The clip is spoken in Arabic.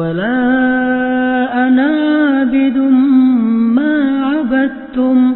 ولا أنا عابد ما عبدتم